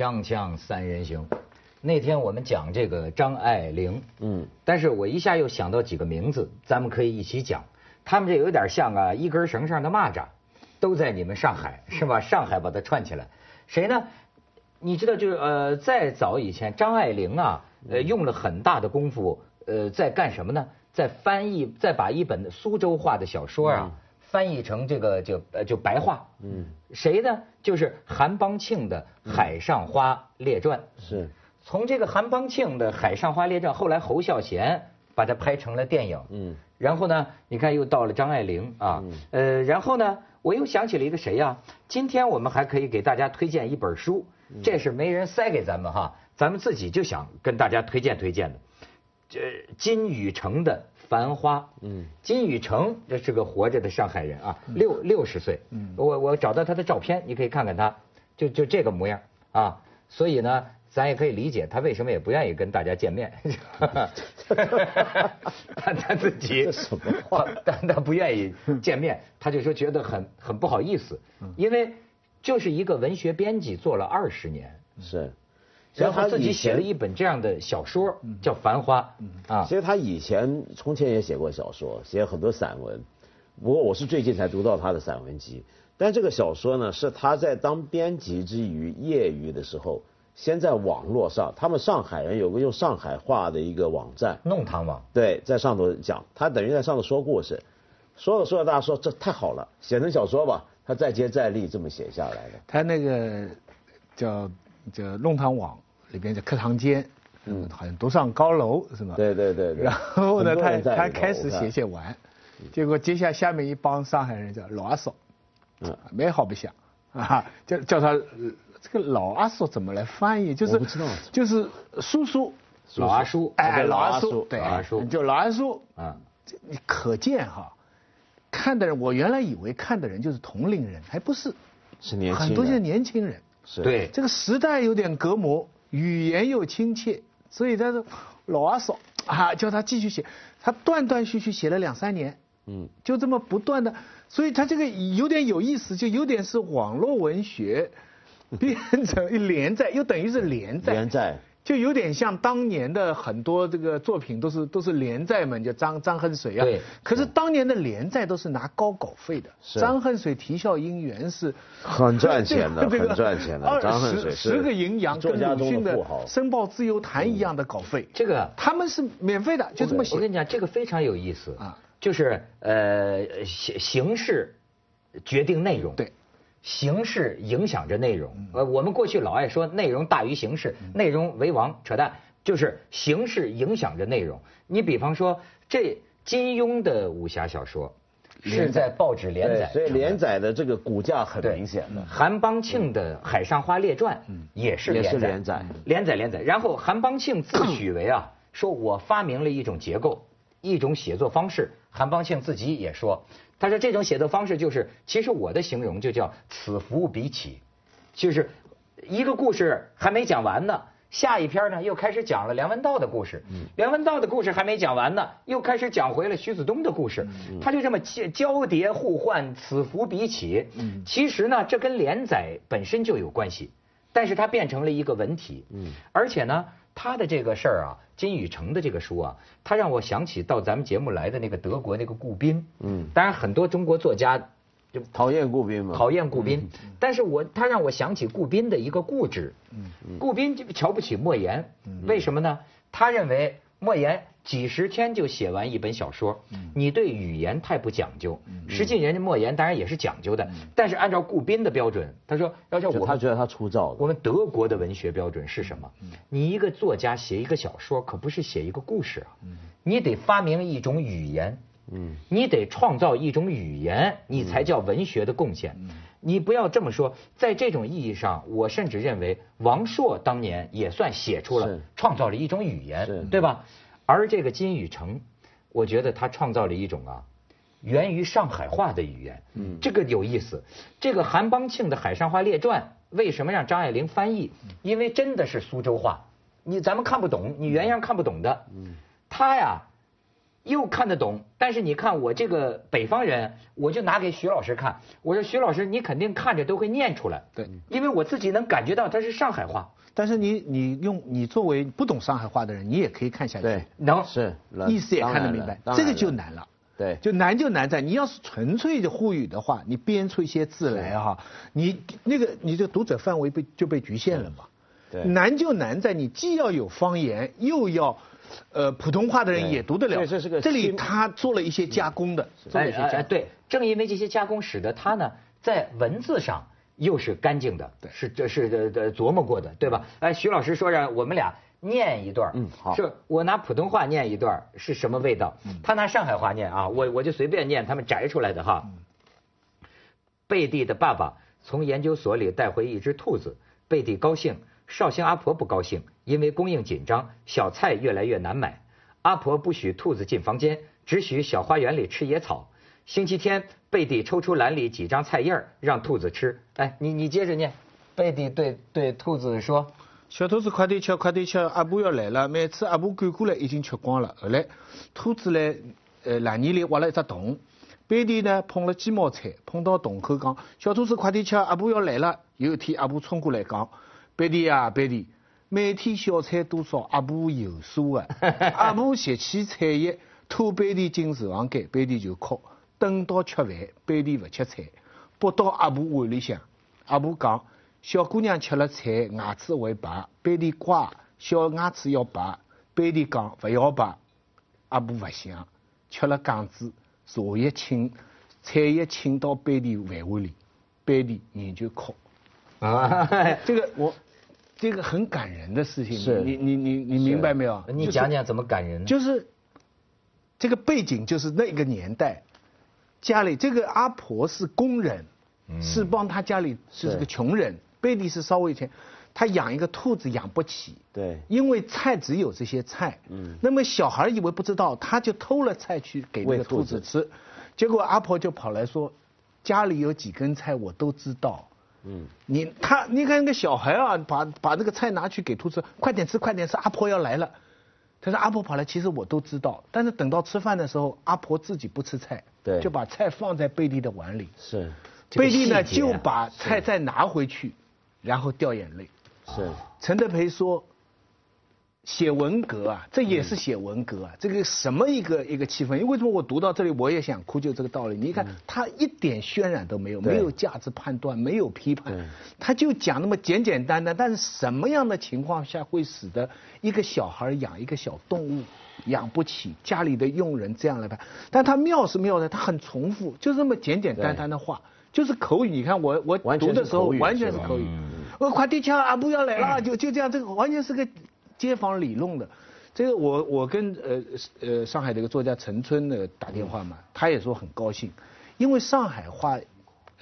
锵锵三人行，那天我们讲这个张爱玲，嗯，但是我一下又想到几个名字，咱们可以一起讲。他们这有点像啊，一根绳上的蚂蚱，都在你们上海是吧？上海把它串起来，谁呢？你知道，就是呃，再早以前，张爱玲啊，呃，用了很大的功夫，呃，在干什么呢？在翻译，在把一本苏州话的小说啊。翻译成这个就呃就白话，嗯，谁呢？就是韩邦庆的《海上花列传》。是，从这个韩邦庆的《海上花列传》，后来侯孝贤把它拍成了电影，嗯，然后呢，你看又到了张爱玲啊，呃，然后呢，我又想起了一个谁呀？今天我们还可以给大家推荐一本书，这是没人塞给咱们哈，咱们自己就想跟大家推荐推荐的，这金宇澄的。繁花，嗯，金宇澄这是个活着的上海人啊，六六十岁，嗯，我我找到他的照片，你可以看看他，就就这个模样啊，所以呢，咱也可以理解他为什么也不愿意跟大家见面，他他自己什么话，但他不愿意见面，他就说觉得很很不好意思，因为就是一个文学编辑做了二十年，是。然后自己写了一本这样的小说，叫《繁花》。啊，其实他以前从前也写过小说，写很多散文。不过我是最近才读到他的散文集。但这个小说呢，是他在当编辑之余业余的时候，先在网络上，他们上海人有个用上海话的一个网站，弄堂网。对，在上头讲，他等于在上头说故事，说着说着，大家说这太好了，写成小说吧。他再接再厉，这么写下来的。他那个叫。叫弄堂网里边的课堂间，嗯，好像都上高楼是吗？对对对。然后呢，他他开始写写完，结果接下下面一帮上海人叫老阿叔，嗯，没好不想啊，叫叫他这个老阿叔怎么来翻译？就是就是叔叔，老阿叔，哎，老阿叔，对，老阿叔，就老阿叔，啊，你可见哈，看的人，我原来以为看的人就是同龄人，还不是，是年轻很多是年轻人。对，这个时代有点隔膜，语言又亲切，所以他说老阿嫂啊，叫他继续写，他断断续续写了两三年，嗯，就这么不断的，所以他这个有点有意思，就有点是网络文学变成连载，又等于是连载。连载。就有点像当年的很多这个作品都是都是连载嘛，就张张恨水啊。对。可是当年的连载都是拿高稿费的。张恨水啼笑姻缘是。很赚钱的，很赚钱的。张恨水十个营养跟鲁迅的《申报自由谈》一样的稿费。这个他们是免费的，就这么写。我跟你讲，这个非常有意思啊，就是呃形形式决定内容。对。形式影响着内容，呃，我们过去老爱说内容大于形式，内容为王，扯淡，就是形式影响着内容。你比方说，这金庸的武侠小说是在报纸连载，所以连载的这个骨架很明显的。韩邦庆的《海上花列传》也是连载，连载连载。然后韩邦庆自诩为啊，说我发明了一种结构，一种写作方式。韩邦庆自己也说。他说：“这种写作方式就是，其实我的形容就叫此伏彼起，就是一个故事还没讲完呢，下一篇呢又开始讲了梁文道的故事，梁文道的故事还没讲完呢，又开始讲回了徐子东的故事，他就这么交交叠互换，此伏彼起。其实呢，这跟连载本身就有关系，但是它变成了一个文体，而且呢。”他的这个事儿啊，金宇澄的这个书啊，他让我想起到咱们节目来的那个德国那个顾彬。嗯，当然很多中国作家就讨厌顾彬嘛，讨厌顾彬。但是我他让我想起顾彬的一个固执。嗯，顾彬瞧不起莫言，为什么呢？他认为莫言。几十天就写完一本小说，你对语言太不讲究。实际人家莫言当然也是讲究的，但是按照顾斌的标准，他说要叫我，他觉得他粗糙。我们德国的文学标准是什么？你一个作家写一个小说，可不是写一个故事啊，你得发明一种语言，你得创造一种语言，你才叫文学的贡献。你不要这么说，在这种意义上，我甚至认为王朔当年也算写出了、创造了一种语言，对吧？而这个金宇澄，我觉得他创造了一种啊，源于上海话的语言。嗯，这个有意思。这个韩邦庆的《海上花列传》为什么让张爱玲翻译？因为真的是苏州话，你咱们看不懂，你原样看不懂的。嗯，他呀，又看得懂，但是你看我这个北方人，我就拿给徐老师看，我说徐老师，你肯定看着都会念出来，对，因为我自己能感觉到它是上海话。但是你你用你作为不懂上海话的人，你也可以看下去，对，能是意思也看得明白，这个就难了。对，就难就难在你要是纯粹的沪语的话，你编出一些字来哈，你那个你这读者范围被就被局限了嘛。对，难就难在你既要有方言，又要。呃，普通话的人也读得了，这是个这里他做了一些加工的，做了一些加对，正因为这些加工，使得他呢在文字上又是干净的，是这是的的琢磨过的，对吧？哎，徐老师说让我们俩念一段，嗯，好，是我拿普通话念一段是什么味道？他拿上海话念啊，我我就随便念他们摘出来的哈。贝蒂的爸爸从研究所里带回一只兔子，贝蒂高兴。绍兴阿婆不高兴，因为供应紧张，小菜越来越难买。阿婆不许兔子进房间，只许小花园里吃野草。星期天，贝蒂抽出篮里几张菜叶儿，让兔子吃。哎，你你接着念。贝蒂对对兔子说：“小兔子快点吃，快点吃，阿婆要来了。”每次阿婆赶过来，已经吃光了。后来，兔子呢，呃，篮泥里挖了一只洞。贝蒂呢，碰了鸡毛菜，碰到洞口讲：“小兔子快点吃，阿婆要来了。”有一天，阿婆冲过来讲。贝蒂啊，贝蒂，每天小菜多少？阿婆有数啊。阿婆拾起菜叶，拖贝蒂进厨房间，背地就哭。等到吃饭，背地不吃菜，拨到阿婆碗里向。阿婆讲：小姑娘吃了菜，牙齿会白。贝蒂乖，小牙齿要白。贝蒂讲：不要白。阿婆不想，吃了杠子，茶叶浸，菜叶浸到班地饭碗里，班地人就哭。啊，这个我。这个很感人的事情，你你你你明白没有？你讲讲怎么感人呢？就是这个背景，就是那个年代，家里这个阿婆是工人，是帮他家里是个穷人，贝蒂是稍微有钱，他养一个兔子养不起，对，因为菜只有这些菜，嗯，那么小孩以为不知道，他就偷了菜去给那个兔子吃，结果阿婆就跑来说，家里有几根菜我都知道。嗯，你他你看那个小孩啊，把把那个菜拿去给兔子，快点吃快点吃，阿婆要来了。他说阿婆跑来，其实我都知道，但是等到吃饭的时候，阿婆自己不吃菜，对，就把菜放在贝利的碗里。是，贝利呢就把菜再拿回去，然后掉眼泪。是，陈德培说。写文革啊，这也是写文革啊，这个什么一个一个气氛？因为为什么我读到这里我也想哭？就这个道理。你看他一点渲染都没有，没有价值判断，没有批判，他就讲那么简简单单。但是什么样的情况下会使得一个小孩养一个小动物养不起，家里的佣人这样来办？但他妙是妙的，他很重复，就这么简简单单的话，就是口语。你看我我读的时候完全是口语。我快递枪阿布要来了，就就这样，这个完全是个。街坊里弄的，这个我我跟呃呃上海的一个作家陈春呢打电话嘛，他也说很高兴，因为上海话，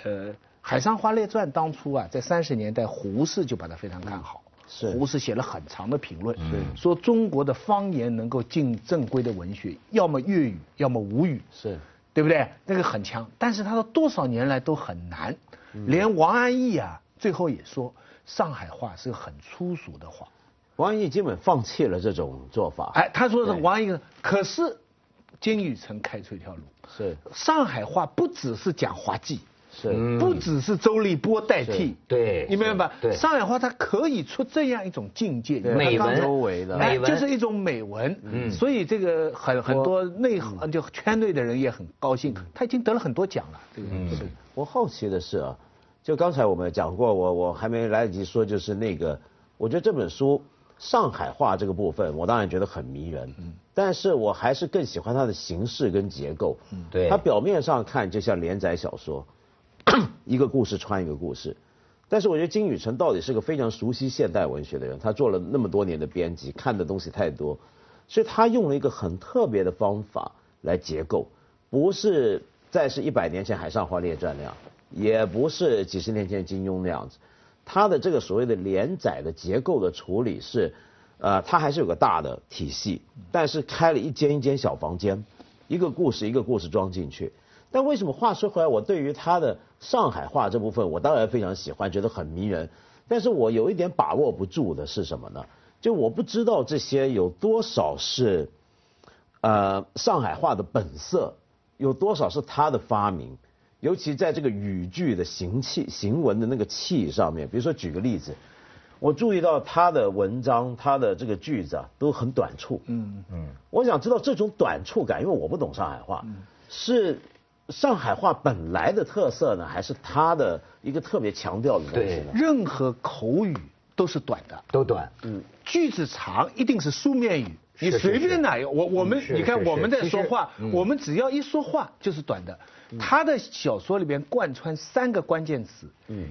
呃《海上花列传》当初啊，在三十年代胡适就把它非常看好，是。胡适写了很长的评论，说中国的方言能够进正规的文学，要么粤语，要么吴语，是，对不对？那个很强，但是他说多少年来都很难，连王安忆啊最后也说上海话是很粗俗的话。王安忆基本放弃了这种做法。哎，他说的是王安忆，可是金宇澄开出一条路。是。上海话不只是讲滑稽，是。不只是周立波代替。对。你明白吧？对。上海话它可以出这样一种境界，美文周围的，美文就是一种美文。嗯。所以这个很很多内行就圈内的人也很高兴，他已经得了很多奖了。这个是。我好奇的是啊，就刚才我们讲过，我我还没来得及说，就是那个，我觉得这本书。上海话这个部分，我当然觉得很迷人，嗯，但是我还是更喜欢它的形式跟结构，嗯，对，它表面上看就像连载小说，一个故事穿一个故事，但是我觉得金宇澄到底是个非常熟悉现代文学的人，他做了那么多年的编辑，看的东西太多，所以他用了一个很特别的方法来结构，不是再是一百年前《海上花列传》那样，也不是几十年前金庸那样子。它的这个所谓的连载的结构的处理是，呃，它还是有个大的体系，但是开了一间一间小房间，一个故事一个故事装进去。但为什么话说回来，我对于它的上海话这部分，我当然非常喜欢，觉得很迷人。但是我有一点把握不住的是什么呢？就我不知道这些有多少是，呃，上海话的本色有多少是他的发明？尤其在这个语句的行气、行文的那个气上面，比如说举个例子，我注意到他的文章、他的这个句子啊，都很短促。嗯嗯。我想知道这种短促感，因为我不懂上海话，是上海话本来的特色呢，还是他的一个特别强调的东西呢？任何口语都是短的，都短。嗯。句子长一定是书面语。你随便哪一个，我我们你看我们在说话，我们只要一说话就是短的。他的小说里边贯穿三个关键词，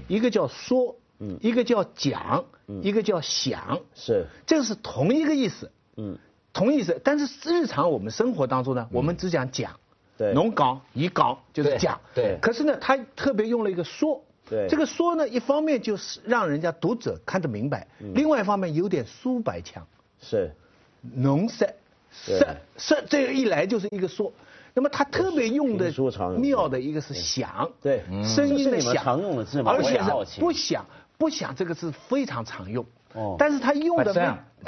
一个叫说，一个叫讲，一个叫想，是，这个是同一个意思，嗯，同意思。但是日常我们生活当中呢，我们只讲讲，对，农港以港就是讲，对。可是呢，他特别用了一个说，对，这个说呢，一方面就是让人家读者看得明白，另外一方面有点苏白腔，是。浓色，色色，这个一来就是一个说，那么他特别用的妙的一个是响，对，声音的响，常用的字嘛，而且是不响，不响这个字非常常用，哦，但是他用的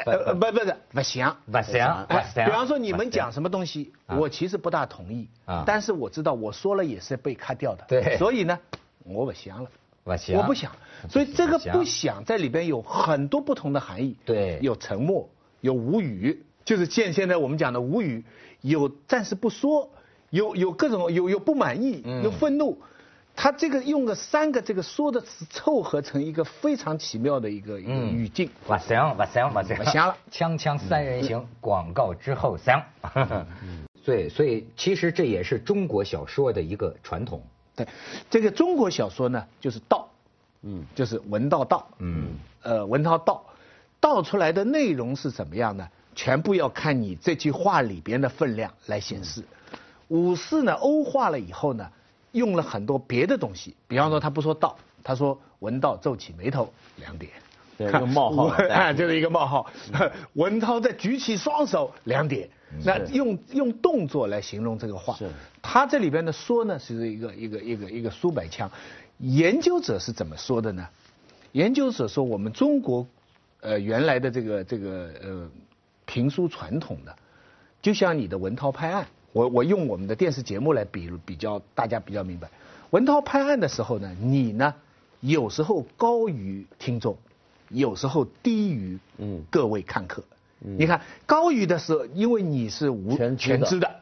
不不不是不响，不响，比方说你们讲什么东西，我其实不大同意，啊，但是我知道我说了也是被卡掉的，对，所以呢，我不响了，不响，我不想，所以这个不想在里边有很多不同的含义，对，有沉默。有无语，就是现现在我们讲的无语，有暂时不说，有有各种有有不满意，有愤怒，他这个用了三个这个说的词凑合成一个非常奇妙的一个一个语境。哇香哇香哇香，香了，锵锵三人行，广告之后香。对，所以其实这也是中国小说的一个传统。对，这个中国小说呢，就是道，嗯，就是文道道，嗯，呃，文道道。道出来的内容是怎么样呢？全部要看你这句话里边的分量来显示。五四呢欧化了以后呢，用了很多别的东西，比方说他不说道，他说文道皱起眉头两点，一个冒号，就是一个冒号。文涛在举起双手两点，那用用动作来形容这个话。是。他这里边的说呢是一个一个一个一个苏百腔，研究者是怎么说的呢？研究者说我们中国。呃，原来的这个这个呃评书传统的，就像你的文涛拍案，我我用我们的电视节目来比比较，大家比较明白。文涛拍案的时候呢，你呢有时候高于听众，有时候低于嗯各位看客。你看高于的时候，因为你是无全知的，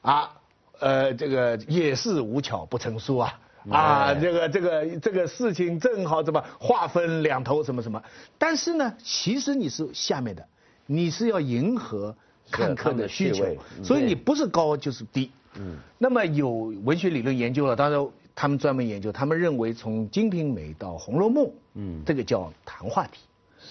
啊呃这个也是无巧不成书啊。啊，这个这个这个事情正好怎么划分两头什么什么？但是呢，其实你是下面的，你是要迎合看客的需求，所以你不是高就是低。嗯。那么有文学理论研究了，当然他们专门研究，他们认为从《金瓶梅》到《红楼梦》，嗯，这个叫谈话体，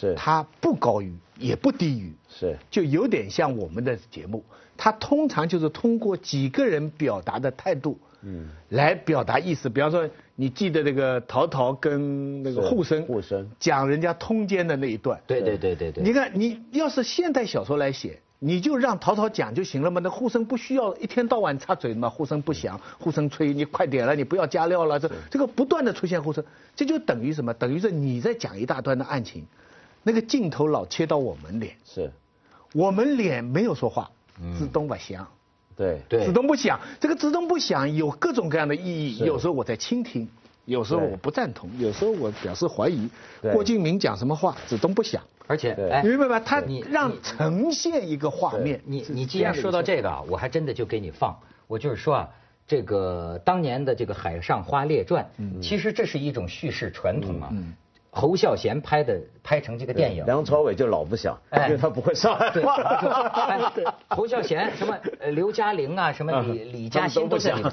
是它不高于也不低于，是就有点像我们的节目，它通常就是通过几个人表达的态度。嗯，来表达意思，比方说，你记得那个陶陶跟那个护生护生讲人家通奸的那一段。对对对对对。你看，你要是现代小说来写，你就让陶陶讲就行了嘛。那护生不需要一天到晚插嘴嘛，护生不响，护生吹，你快点了，你不要加料了。这这个不断的出现护生，这就等于什么？等于是你在讲一大段的案情，那个镜头老切到我们脸，是，我们脸没有说话，自动不响。对对，自动不响，这个自动不响有各种各样的意义。有时候我在倾听，有时候我不赞同，有时候我表示怀疑。郭敬明讲什么话，自动不响。而且，你明白吗？他让呈现一个画面。你你既然说到这个，我还真的就给你放。我就是说啊，这个当年的这个《海上花列传》，其实这是一种叙事传统啊。侯孝贤拍的拍成这个电影，梁朝伟就老不想，因为他不会上海话。侯孝贤什么刘嘉玲啊，什么李李嘉欣都在里面。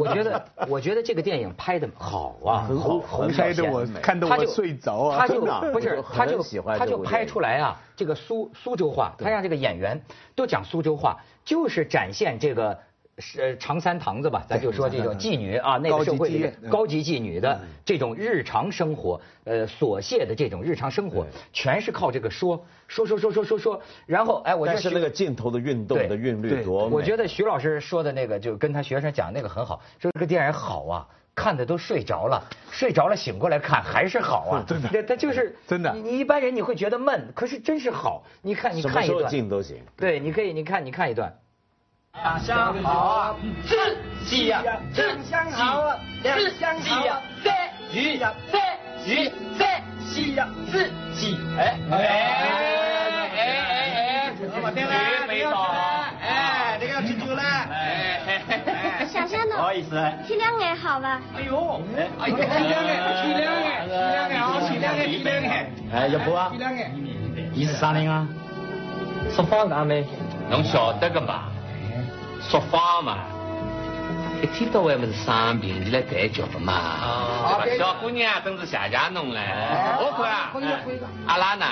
我觉得我觉得这个电影拍的好啊，很好，拍的我看得我睡着啊。他就不是他就他就拍出来啊，这个苏苏州话，他让这个演员都讲苏州话，就是展现这个。是长三堂子吧，咱就说这种妓女啊，那个社会里高级妓女的这种日常生活，呃，琐屑的这种日常生活，全是靠这个说说说说说说说，然后哎，我但是那个镜头的运动的韵律多我觉得徐老师说的那个，就跟他学生讲那个很好，说这个电影好啊，看的都睡着了，睡着了醒过来看还是好啊，真的，他就是 真的。你你一般人你会觉得闷，可是真是好。你看你看一段，什么都行。对，你可以你看你看一段。两相好，四喜呀，两相好，两相喜呀，三鱼呀，三鱼三喜呀，四喜哎哎哎哎哎，好嘛，对了，没错，哎，这个要吃酒了，哎，小香的，不好意思，体谅眼好吧？哎呦，哎呀，体谅眼，体谅眼，体谅眼啊，体谅眼，体谅眼，哎，要不啊？体谅眼，你是啥人啊？说话干没？侬晓得个嘛？说法嘛，一天到晚么是生病，你来抬脚的嘛。小姑娘真是谢谢侬嘞。我看啊，阿拉呢，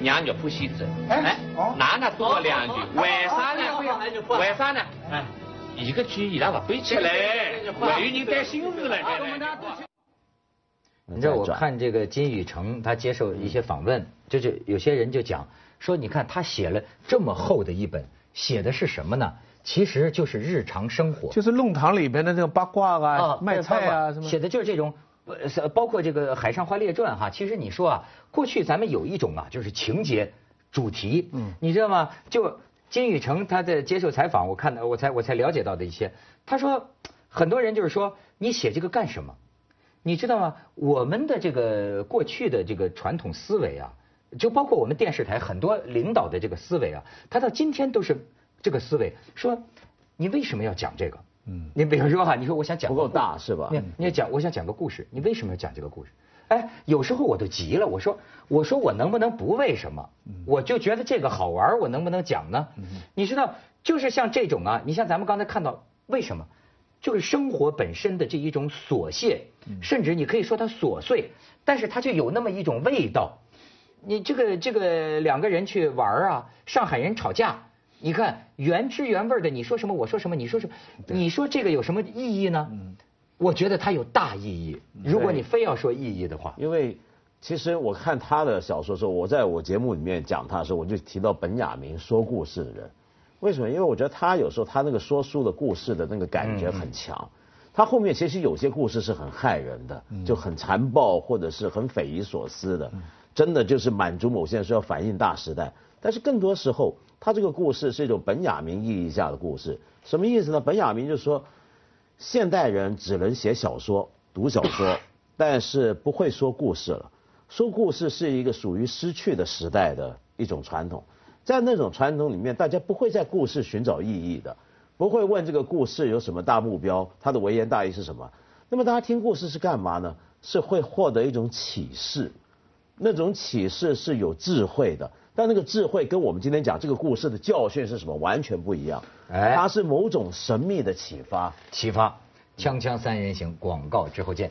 娘肉铺西子，哎，哪能多两句？为啥呢？为啥呢？哎，一个句伊拉不背起来，还有人担心事嘞。你知道我看这个金宇澄，他接受一些访问，就是有些人就讲说，你看他写了这么厚的一本，写的是什么呢？其实就是日常生活，就是弄堂里边的那个八卦啊，卖菜啊什么，写的就是这种，呃，包括这个《海上花列传》哈。其实你说啊，过去咱们有一种啊，就是情节主题，嗯，你知道吗？就金宇澄他在接受采访，我看到我才我才了解到的一些，他说很多人就是说你写这个干什么？你知道吗？我们的这个过去的这个传统思维啊，就包括我们电视台很多领导的这个思维啊，他到今天都是。这个思维说，你为什么要讲这个？嗯，你比如说哈，你说我想讲不够大是吧？你你讲，我想讲个故事，你为什么要讲这个故事？哎，有时候我都急了，我说我说我能不能不为什么？我就觉得这个好玩，我能不能讲呢？你知道，就是像这种啊，你像咱们刚才看到，为什么？就是生活本身的这一种琐屑，甚至你可以说它琐碎，但是它就有那么一种味道。你这个这个两个人去玩啊，上海人吵架。你看原汁原味的，你说什么我说什么，你说什么，你说这个有什么意义呢？我觉得它有大意义。如果你非要说意义的话，因为其实我看他的小说时候，我在我节目里面讲他的时候，我就提到本雅明说故事的人。为什么？因为我觉得他有时候他那个说书的故事的那个感觉很强。他后面其实有些故事是很害人的，就很残暴或者是很匪夷所思的，真的就是满足某些人说要反映大时代。但是更多时候。他这个故事是一种本雅明意义下的故事，什么意思呢？本雅明就说，现代人只能写小说、读小说，但是不会说故事了。说故事是一个属于失去的时代的一种传统，在那种传统里面，大家不会在故事寻找意义的，不会问这个故事有什么大目标，它的微言大意是什么。那么大家听故事是干嘛呢？是会获得一种启示，那种启示是有智慧的。但那个智慧跟我们今天讲这个故事的教训是什么完全不一样，哎，它是某种神秘的启发。启发，锵锵三人行，广告之后见。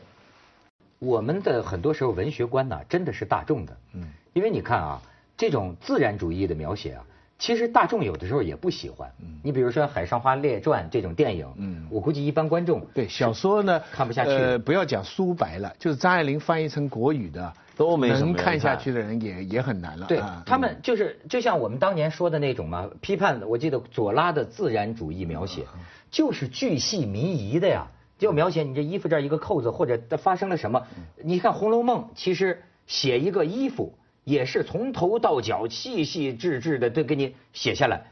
我们的很多时候文学观呢，真的是大众的，嗯，因为你看啊，这种自然主义的描写啊，其实大众有的时候也不喜欢。嗯，你比如说《海上花列传》这种电影，嗯，我估计一般观众对小说呢看不下去。呃，不要讲苏白了，就是张爱玲翻译成国语的。都没能看下去的人也也很难了。对他们就是就像我们当年说的那种嘛，批判我记得左拉的自然主义描写，就是巨细靡遗的呀，就描写你这衣服这儿一个扣子或者发生了什么。你看《红楼梦》，其实写一个衣服也是从头到脚细细致致的都给你写下来。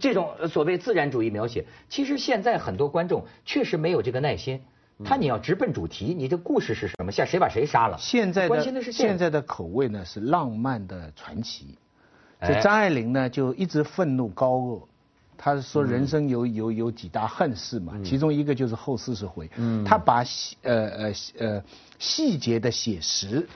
这种所谓自然主义描写，其实现在很多观众确实没有这个耐心。他你要直奔主题，你这故事是什么？像谁把谁杀了？现在的现在的口味呢是浪漫的传奇。就张爱玲呢就一直愤怒高恶，她说人生有有有几大恨事嘛，其中一个就是后四十回。嗯，她把呃呃呃细节的写实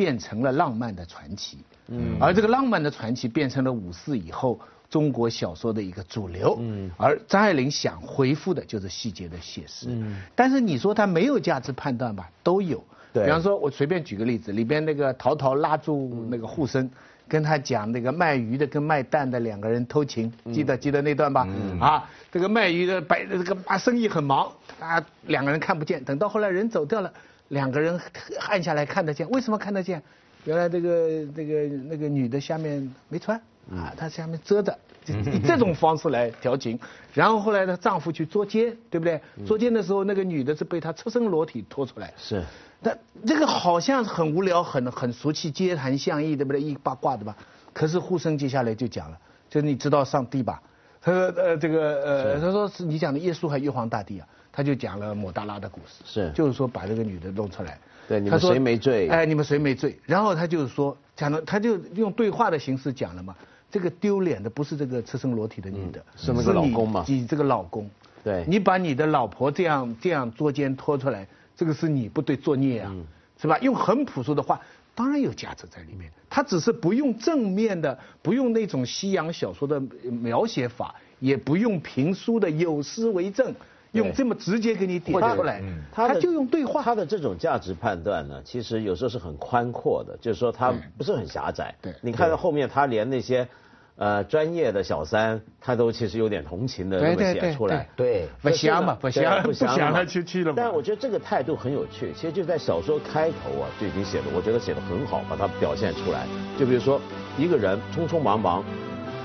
变成了浪漫的传奇。嗯，而这个浪漫的传奇变成了五四以后。中国小说的一个主流，嗯，而张爱玲想回复的就是细节的写实，嗯，但是你说他没有价值判断吧？都有，对，比方说，我随便举个例子，里边那个陶陶拉住那个护生，跟他讲那个卖鱼的跟卖蛋的两个人偷情，记得记得那段吧？啊，这个卖鱼的摆这个啊生意很忙，啊，两个人看不见，等到后来人走掉了，两个人按下来看得见，为什么看得见？原来这个这个那个女的下面没穿。啊，她下面遮着，以这种方式来调情。然后后来她丈夫去捉奸，对不对？捉奸的时候，那个女的是被她赤身裸体拖出来。是。那这个好像很无聊，很很俗气，街谈巷议，对不对？一八卦的吧。可是护生接下来就讲了，就你知道上帝吧？他说呃这个呃他说是你讲的耶稣还玉皇大帝啊？他就讲了抹大拉的故事，是就是说把这个女的弄出来。对，你们谁没罪？哎，你们谁没罪？然后他就是说讲了，他就用对话的形式讲了嘛。这个丢脸的不是这个赤身裸体的女的，是那个老公嘛？你这个老公，对，你把你的老婆这样这样捉奸拖出来。这个是你不对作孽啊，是吧？用很朴素的话，当然有价值在里面。他只是不用正面的，不用那种西洋小说的描写法，也不用评书的有诗为证，用这么直接给你点出来。他就用对话。他的这种价值判断呢，其实有时候是很宽阔的，就是说他不是很狭窄。对，你看到后面，他连那些。呃，专业的小三，他都其实有点同情的那么写出来，对，不香嘛，不香，不香了，去去了。但我觉得这个态度很有趣，其实就在小说开头啊就已经写的，我觉得写的很好，把它表现出来。就比如说，一个人匆匆忙忙，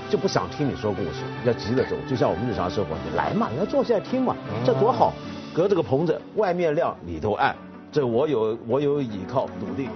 就不想听你说故事，要急着走，就像我们日常生活，你来嘛，你要坐下来听嘛，这多好。隔着个棚子，外面亮，里头暗，这我有我有依靠，笃定。